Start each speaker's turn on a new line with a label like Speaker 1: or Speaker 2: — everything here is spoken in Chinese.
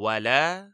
Speaker 1: ولا.